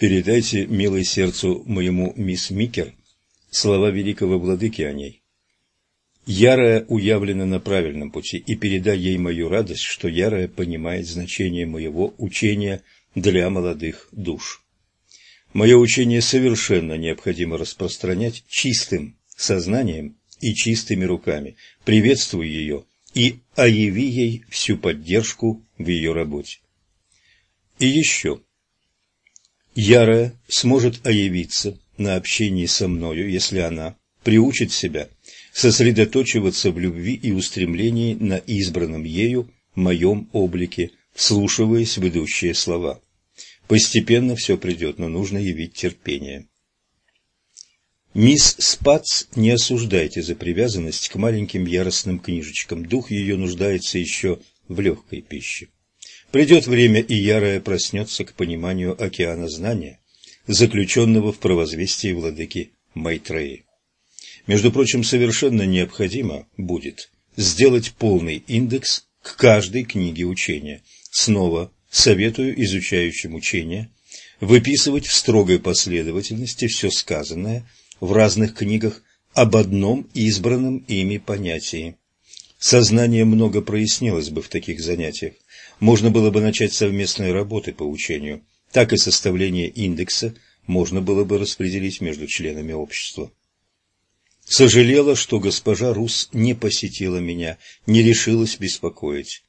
Передайте, милой сердцу моему мисс Микер, слова великого владыки о ней. Ярая уявлена на правильном пути, и передай ей мою радость, что Ярая понимает значение моего учения для молодых душ. Мое учение совершенно необходимо распространять чистым сознанием и чистыми руками. Приветствуй ее и ояви ей всю поддержку в ее работе. И еще. Ярая сможет оявиться на общении со мною, если она приучит себя сосредоточиваться в любви и устремлении на избранном ею моем облике, вслушиваясь в идущие слова. Постепенно все придет, но нужно явить терпение. Мисс Спац не осуждайте за привязанность к маленьким яростным книжечкам. Дух ее нуждается еще в легкой пище. Придет время, и ярая проснется к пониманию океана знания, заключенного в провозвестии владыки Майтреи. Между прочим, совершенно необходимо будет сделать полный индекс к каждой книге учения. Снова советую изучающим учение выписывать в строгой последовательности все сказанное в разных книгах об одном избранном ими понятии. Сознание много прояснилось бы в таких занятиях. Можно было бы начать совместные работы по учению. Так и составление индекса можно было бы распределить между членами общества. Сожалела, что госпожа Рус не посетила меня, не решилась беспокоить.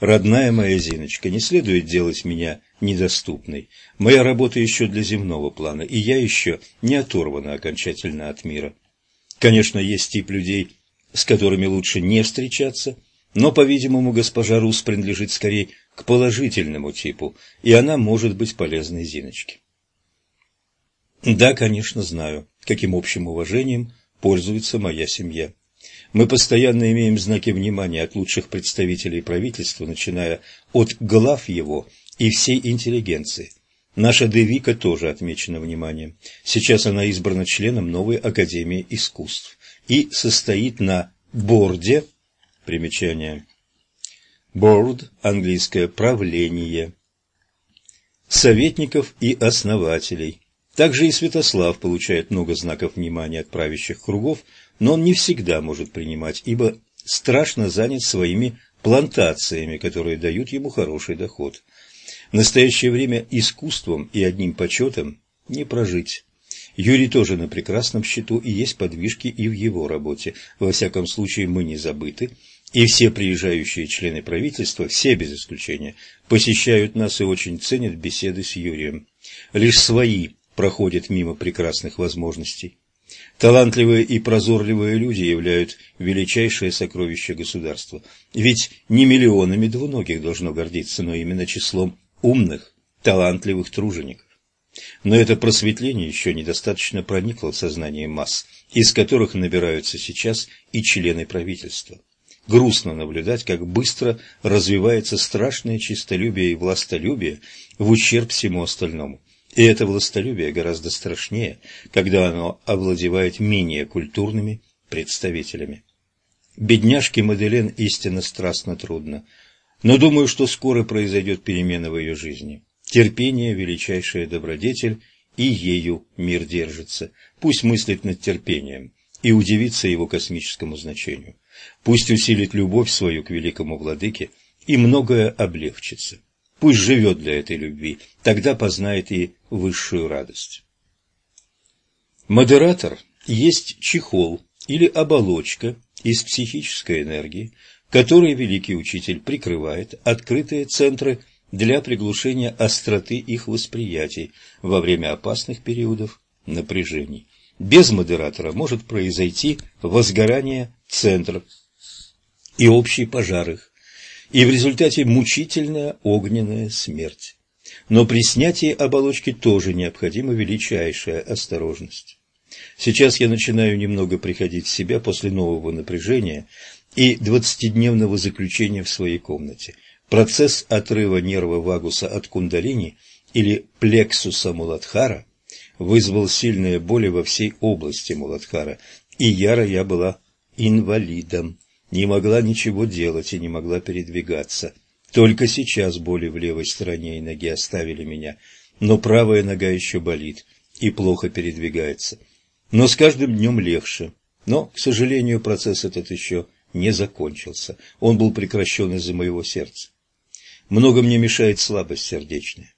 Родная моя Зиночка, не следует делать меня недоступной. Моя работа еще для земного плана, и я еще не оторвана окончательно от мира. Конечно, есть тип людей, с которыми лучше не встречаться, но, по-видимому, госпожа Рус принадлежит скорее к положительному типу, и она может быть полезной Зиночке. Да, конечно, знаю, каким общим уважением пользуется моя семья. Мы постоянно имеем знаки внимания от лучших представителей правительства, начиная от глав его и всей интеллигенции. Наша Девика тоже отмечена вниманием. Сейчас она избрана членом новой Академии искусств и состоит на борде, примечание, board, английское правление, советников и основателей, также и Святослав получает много знаков внимания от правящих кругов, но он не всегда может принимать, ибо страшно занят своими плантациями, которые дают ему хороший доход. В настоящее время искусством и одним почетом не прожить. Юрий тоже на прекрасном счету, и есть подвижки и в его работе. Во всяком случае, мы не забыты, и все приезжающие члены правительства, все без исключения, посещают нас и очень ценят беседы с Юрием. Лишь свои проходят мимо прекрасных возможностей. Талантливые и прозорливые люди являют величайшее сокровище государства. Ведь не миллионами двуногих должно гордиться, но именно числом умных, талантливых тружеников. Но это просветление еще недостаточно проникло в сознание масс, из которых набираются сейчас и члены правительства. Грустно наблюдать, как быстро развивается страшное чистолюбие и властолюбие в ущерб всему остальному. И это властолюбие гораздо страшнее, когда оно овладевает менее культурными представителями. Бедняжке Маделен истинно страстно трудно, но думаю, что скоро произойдет перемена в ее жизни. Терпение – величайшая добродетель, и ею мир держится. Пусть мыслит над терпением и удивится его космическому значению. Пусть усилит любовь свою к великому владыке, и многое облегчится. Пусть живет для этой любви, тогда познает и высшую радость. Модератор есть чехол или оболочка из психической энергии, которой великий учитель прикрывает открытые центры для приглушения остроты их восприятий во время опасных периодов напряжений. Без модератора может произойти возгорание центров и общий пожар их, и в результате мучительная огненная смерть. Но при снятии оболочки тоже необходима величайшая осторожность. Сейчас я начинаю немного приходить в себя после нового напряжения и двадцатидневного заключения в своей комнате. Процесс отрыва нерва вагуса от кундалини или плексуса Муладхара вызвал сильные боли во всей области Муладхара, и яро я была инвалидом не могла ничего делать и не могла передвигаться. Только сейчас боли в левой стороне и ноге оставили меня. но правая нога еще болит и плохо передвигается. Но с каждым днем легче. Но, к сожалению, процесс этот еще не закончился. Он был прекращен из-за моего сердца. Много мне мешает слабость сердечная.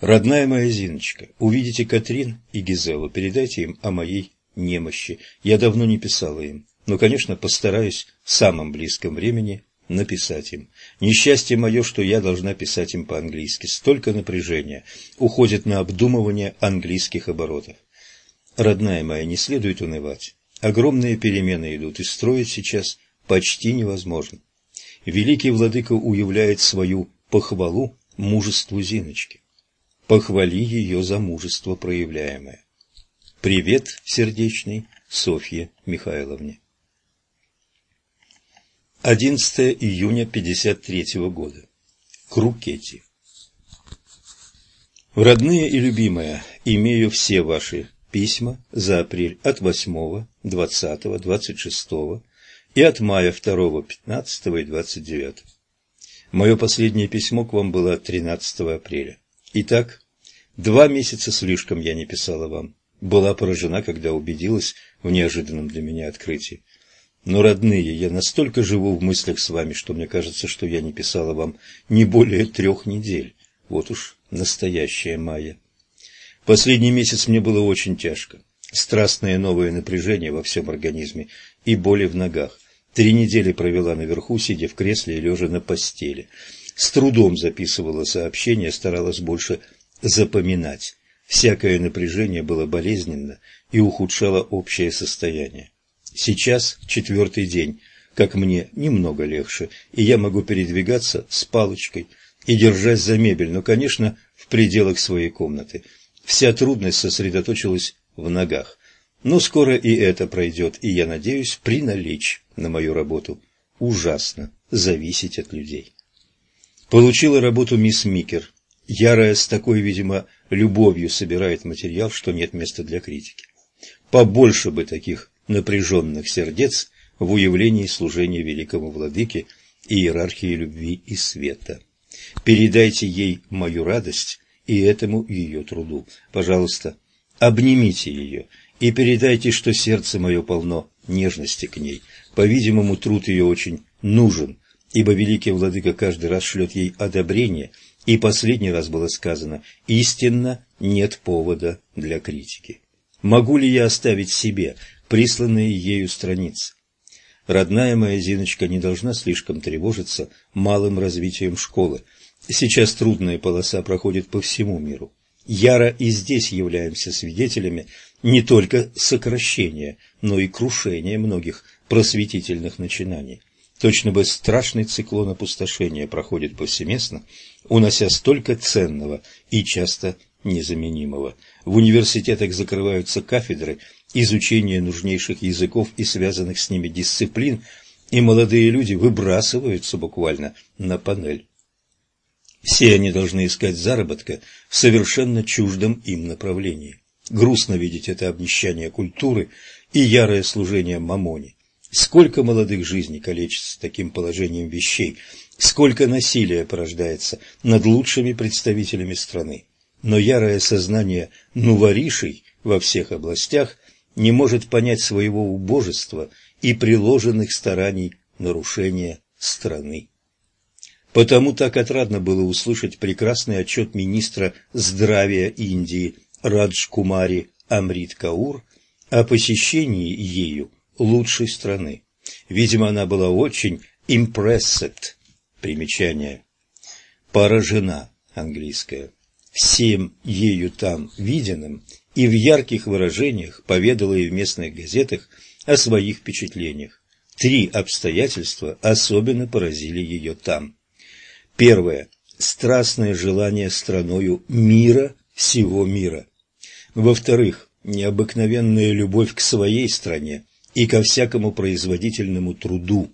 Родная моя Зиночка, увидите Катрин и Гизелу, передайте им о моей немощи. Я давно не писала им, но, конечно, постараюсь в самом близком времени написать им. Несчастье мое, что я должна писать им по-английски. Столько напряжения уходит на обдумывание английских оборотов. Родная моя, не следует унывать. Огромные перемены идут, и строить сейчас почти невозможно. Великий владыка уявляет свою похвалу мужеству Зиночки. Похвали ее за мужество проявляемое. Привет, сердечный, Софье Михайловне. 11 июня 53 года. Крукети. Родные и любимые, имею все ваши письма за апрель от 8, 20, 26 и от мая 2, 15 и 29. Мое последнее письмо к вам было 13 апреля. Итак, два месяца слишком я не писала вам. Была поражена, когда убедилась в неожиданном для меня открытии. Но, родные, я настолько живу в мыслях с вами, что мне кажется, что я не писала вам не более трех недель. Вот уж настоящая майя. Последний месяц мне было очень тяжко. Страстное новое напряжение во всем организме и боли в ногах. Три недели провела наверху, сидя в кресле и лежа на постели. С трудом записывала сообщения, старалась больше запоминать. Всякое напряжение было болезненно и ухудшало общее состояние. Сейчас четвертый день, как мне немного легче, и я могу передвигаться с палочкой и держась за мебель, но, конечно, в пределах своей комнаты. Вся трудность сосредоточилась в ногах. Но скоро и это пройдет, и я надеюсь приналечь на мою работу. Ужасно зависеть от людей. Получила работу мисс Микер. Ярая с такой, видимо, любовью собирает материал, что нет места для критики. Побольше бы таких напряженных сердец в уявлении служения великому владыке и иерархии любви и света. Передайте ей мою радость и этому ее труду. Пожалуйста, обнимите ее и передайте, что сердце мое полно нежности к ней. По-видимому, труд ее очень нужен, ибо великий владыка каждый раз шлет ей одобрение, и последний раз было сказано «истинно нет повода для критики». Могу ли я оставить себе присланные ею страницы. Родная моя Зиночка не должна слишком тревожиться малым развитием школы. Сейчас трудная полоса проходит по всему миру. Яро и здесь являемся свидетелями не только сокращения, но и крушения многих просветительных начинаний. Точно бы страшный циклон опустошения проходит повсеместно, унося столько ценного и часто незаменимого. В университетах закрываются кафедры – изучение нужнейших языков и связанных с ними дисциплин, и молодые люди выбрасываются буквально на панель. Все они должны искать заработка в совершенно чуждом им направлении. Грустно видеть это обнищание культуры и ярое служение мамоне. Сколько молодых жизней калечится таким положением вещей, сколько насилия порождается над лучшими представителями страны. Но ярое сознание нуваришей во всех областях не может понять своего убожества и приложенных стараний нарушения страны. Потому так отрадно было услышать прекрасный отчет министра здравия Индии Радж Кумари Амрит Каур о посещении ею лучшей страны. Видимо, она была очень impressed, примечание, поражена, английское, всем ею там виденным и в ярких выражениях поведала и в местных газетах о своих впечатлениях. Три обстоятельства особенно поразили ее там. Первое. Страстное желание страною мира, всего мира. Во-вторых, необыкновенная любовь к своей стране и ко всякому производительному труду,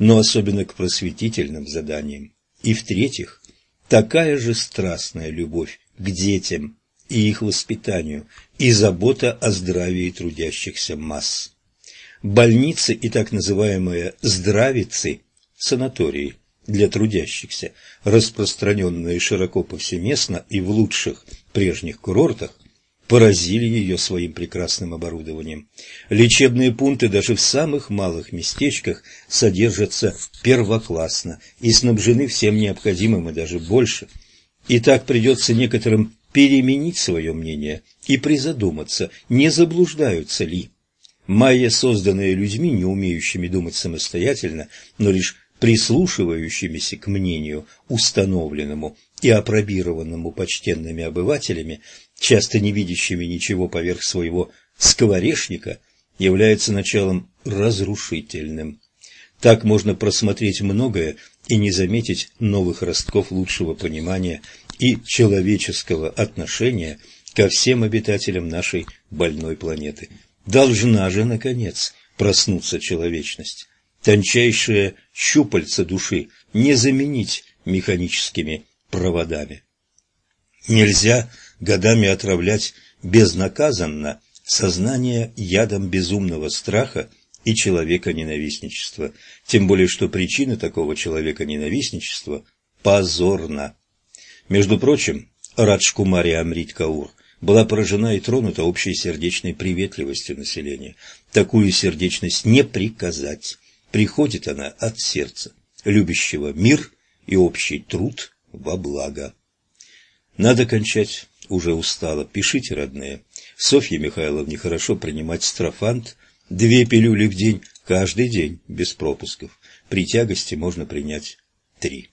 но особенно к просветительным заданиям. И в-третьих, такая же страстная любовь к детям, и их воспитанию, и забота о здравии трудящихся масс. Больницы и так называемые «здравицы» – санатории для трудящихся, распространенные широко повсеместно и в лучших прежних курортах, поразили ее своим прекрасным оборудованием. Лечебные пункты даже в самых малых местечках содержатся первоклассно и снабжены всем необходимым и даже больше. И так придется некоторым переменить свое мнение и призадуматься, не заблуждаются ли. Майя, созданная людьми, не умеющими думать самостоятельно, но лишь прислушивающимися к мнению, установленному и опробированному почтенными обывателями, часто не видящими ничего поверх своего скворечника, является началом разрушительным. Так можно просмотреть многое и не заметить новых ростков лучшего понимания и человеческого отношения ко всем обитателям нашей больной планеты. Должна же, наконец, проснуться человечность. Тончайшие щупальца души не заменить механическими проводами. Нельзя годами отравлять безнаказанно сознание ядом безумного страха и человека-ненавистничества, тем более что причина такого человека-ненавистничества позорна. Между прочим, Раджкумари Амрит Каур была поражена и тронута общей сердечной приветливостью населения. Такую сердечность не приказать. Приходит она от сердца, любящего мир и общий труд во благо. Надо кончать, уже устала. Пишите, родные. Софье Михайловне хорошо принимать строфант, две пилюли в день, каждый день, без пропусков. При тягости можно принять три.